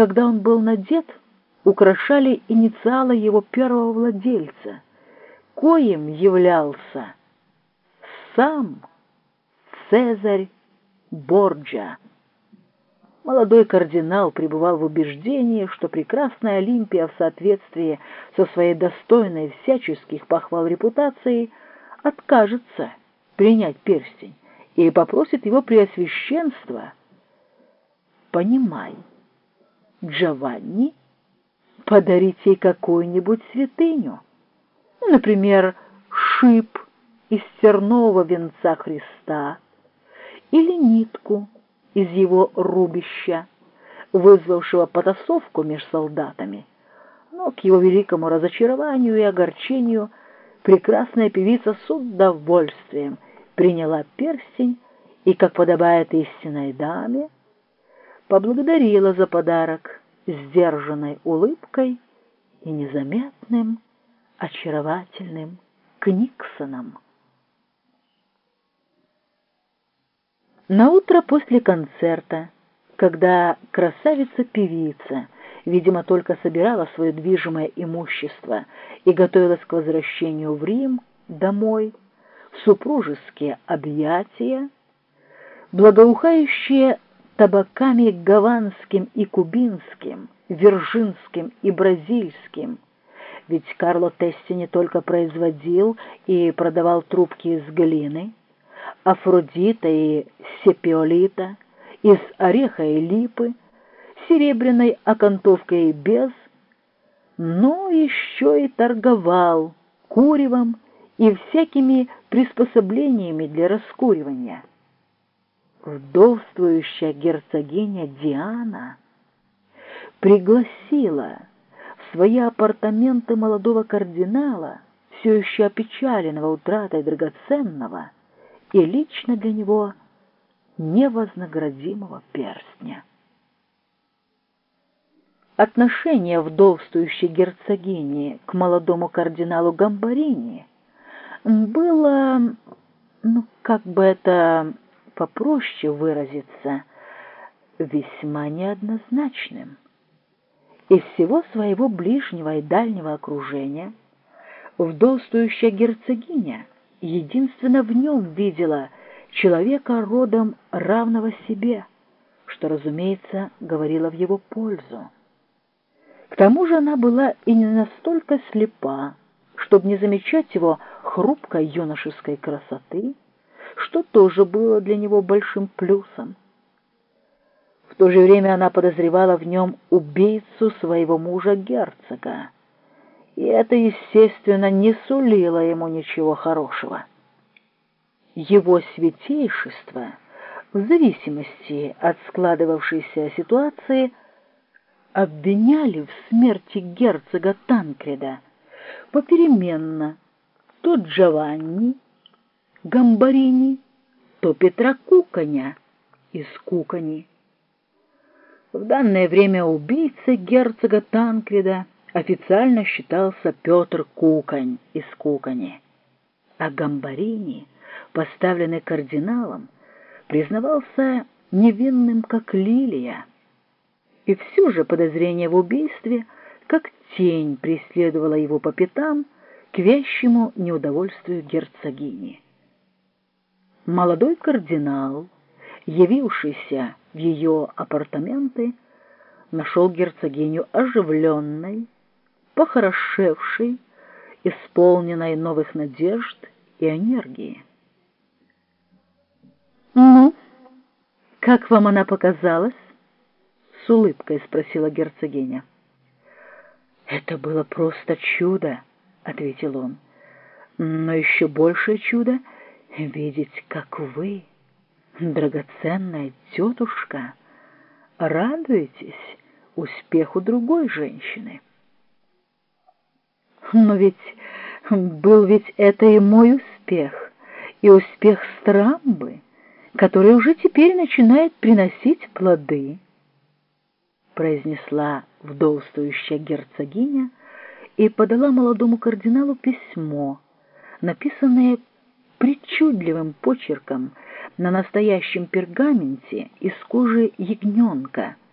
когда он был надет, украшали инициалы его первого владельца, коим являлся сам Цезарь Борджа. Молодой кардинал пребывал в убеждении, что прекрасная Олимпия в соответствии со своей достойной всяческих похвал репутацией откажется принять перстень и попросит его преосвященства. Понимай, Джованни подарить ей какую-нибудь святыню, например, шип из тернового венца Христа или нитку из его рубища, вызвавшего потасовку между солдатами. Но к его великому разочарованию и огорчению прекрасная певица с удовольствием приняла перстень и, как подобает истинной даме, поблагодарила за подарок сдержанной улыбкой и незаметным, очаровательным Книксоном. На утро после концерта, когда красавица-певица, видимо, только собирала свое движимое имущество и готовилась к возвращению в Рим, домой, в супружеские объятия, благоухающие табаками гаванским и кубинским, виржинским и бразильским, ведь Карло Тесси не только производил и продавал трубки из глины, Афродита и Сепиолита, из ореха и липы, серебряной окантовкой без, но еще и торговал куревом и всякими приспособлениями для раскуривания. Вдовствующая герцогиня Диана пригласила в свои апартаменты молодого кардинала, все еще опечаленного утратой драгоценного, и лично для него невознаградимого перстня. Отношение вдовствующей герцогини к молодому кардиналу Гамбарини было, ну, как бы это попроще выразиться, весьма неоднозначным. Из всего своего ближнего и дальнего окружения вдовствующая герцогиня единственно в нем видела человека родом равного себе, что, разумеется, говорило в его пользу. К тому же она была и не настолько слепа, чтобы не замечать его хрупкой юношеской красоты, что тоже было для него большим плюсом. В то же время она подозревала в нем убийцу своего мужа-герцога, и это, естественно, не сулило ему ничего хорошего. Его святейшество, в зависимости от складывавшейся ситуации, обвиняли в смерти герцога Танкреда попеременно то Джованни, Гамбарини, то Петра Куканя из Кукани. В данное время убийцей герцога Танкреда официально считался Петр Кукань из Кукани, а Гамбарини, поставленный кардиналом, признавался невинным, как лилия. И все же подозрение в убийстве, как тень, преследовало его по пятам к вящему неудовольствию герцогини. Молодой кардинал, явившийся в ее апартаменты, нашел герцогиню оживленной, похорошевшей, исполненной новых надежд и энергии. «Ну, как вам она показалась?» — с улыбкой спросила герцогиня. «Это было просто чудо», — ответил он. «Но еще большее чудо — видеть, как вы, драгоценная тетушка, радуетесь успеху другой женщины». Но ведь был ведь это и мой успех, и успех Страмбы, который уже теперь начинает приносить плоды, произнесла вдовствующая герцогиня и подала молодому кардиналу письмо, написанное причудливым почерком на настоящем пергаменте из кожи ягненка —